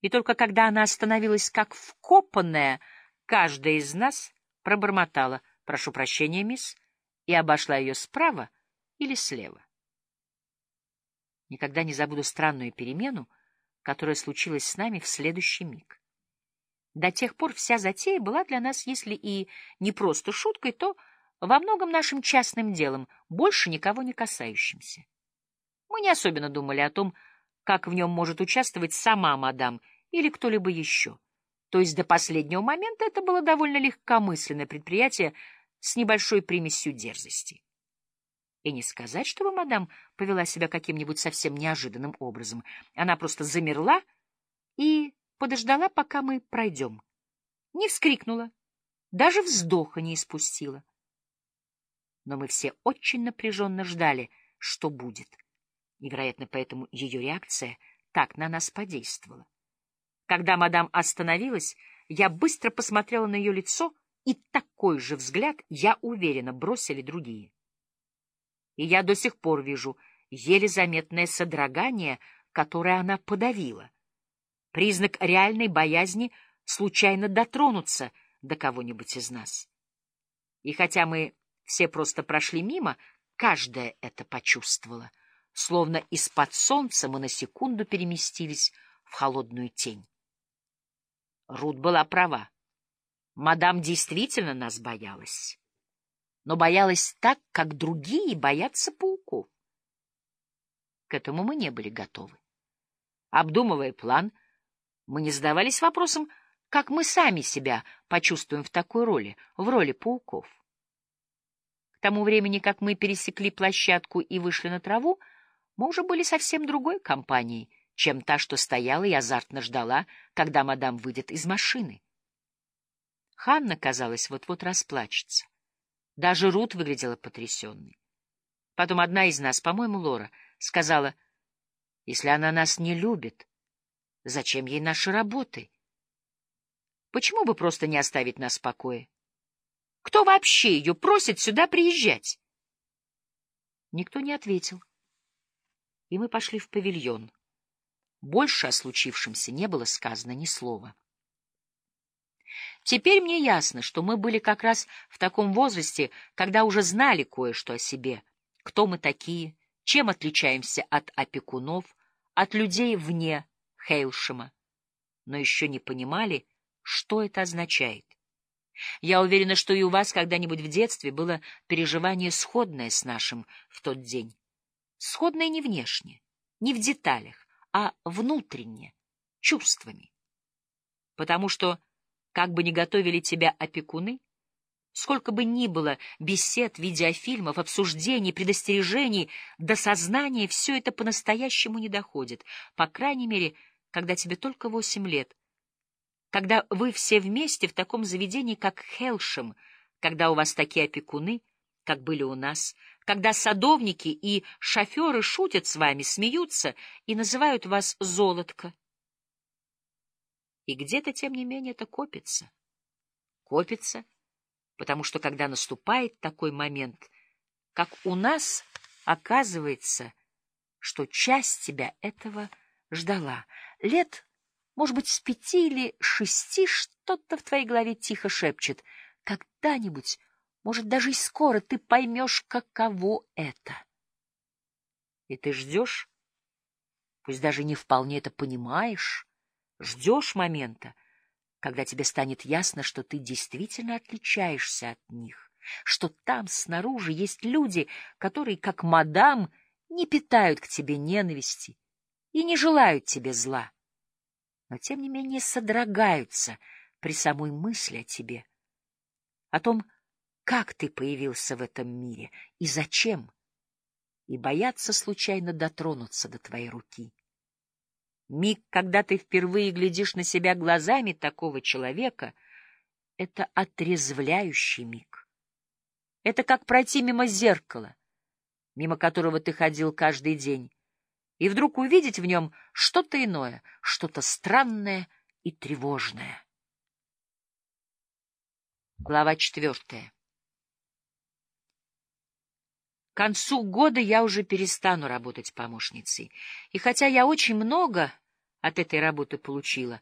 И только когда она остановилась как вкопанная, каждая из нас пробормотала «Прошу прощения, мисс», и обошла ее справа или слева. Никогда не забуду странную перемену, которая случилась с нами в следующий миг. До тех пор вся затея была для нас, если и не просто шуткой, то во многом нашим частным делом, больше никого не касающимся. Мы не особенно думали о том, как в нем может участвовать сама мадам или кто-либо еще. То есть до последнего момента это было довольно легкомысленное предприятие с небольшой примесью дерзости. И не сказать, чтобы мадам повела себя каким-нибудь совсем неожиданным образом. Она просто замерла и подождала, пока мы пройдем. Не вскрикнула, даже вздоха не испустила. Но мы все очень напряженно ждали, что будет. И, вероятно, поэтому ее реакция так на нас подействовала. Когда мадам остановилась, я быстро посмотрела на ее лицо, и такой же взгляд, я уверена, бросили другие. И я до сих пор вижу еле заметное содрогание, которое она подавила. Признак реальной боязни случайно дотронуться до кого-нибудь из нас. И хотя мы все просто прошли мимо, каждая это почувствовала, словно из-под солнца мы на секунду переместились в холодную тень. Рут была права. Мадам действительно нас боялась. Но боялась так, как другие боятся пауков. К этому мы не были готовы. Обдумывая план, мы не задавались вопросом, как мы сами себя почувствуем в такой роли, в роли пауков. К тому времени, как мы пересекли площадку и вышли на траву, мы уже были совсем другой компанией — чем та, что стояла и азартно ждала, когда мадам выйдет из машины. Ханна, казалось, вот-вот расплачется. Даже Рут выглядела потрясенной. Потом одна из нас, по-моему, Лора, сказала, «Если она нас не любит, зачем ей наши работы? Почему бы просто не оставить нас в покое? Кто вообще ее просит сюда приезжать?» Никто не ответил, и мы пошли в павильон. Больше о случившемся не было сказано ни слова. Теперь мне ясно, что мы были как раз в таком возрасте, когда уже знали кое-что о себе, кто мы такие, чем отличаемся от опекунов, от людей вне Хейлшема, но еще не понимали, что это означает. Я уверена, что и у вас когда-нибудь в детстве было переживание сходное с нашим в тот день. Сходное не внешне, не в деталях, а внутренне, чувствами. Потому что, как бы ни готовили тебя опекуны, сколько бы ни было бесед, видеофильмов, обсуждений, предостережений, до сознания все это по-настоящему не доходит, по крайней мере, когда тебе только восемь лет, когда вы все вместе в таком заведении, как Хелшем, когда у вас такие опекуны, как были у нас, когда садовники и шоферы шутят с вами, смеются и называют вас золотко. И где-то, тем не менее, это копится. Копится, потому что, когда наступает такой момент, как у нас, оказывается, что часть тебя этого ждала. Лет, может быть, с пяти или шести что-то в твоей голове тихо шепчет. Когда-нибудь может, даже и скоро ты поймешь, каково это. И ты ждешь, пусть даже не вполне это понимаешь, ждешь момента, когда тебе станет ясно, что ты действительно отличаешься от них, что там снаружи есть люди, которые, как мадам, не питают к тебе ненависти и не желают тебе зла, но тем не менее содрогаются при самой мысли о тебе, о том, как ты появился в этом мире и зачем, и боятся случайно дотронуться до твоей руки. Миг, когда ты впервые глядишь на себя глазами такого человека, это отрезвляющий миг. Это как пройти мимо зеркала, мимо которого ты ходил каждый день, и вдруг увидеть в нем что-то иное, что-то странное и тревожное. Глава четвертая. К концу года я уже перестану работать помощницей. И хотя я очень много от этой работы получила.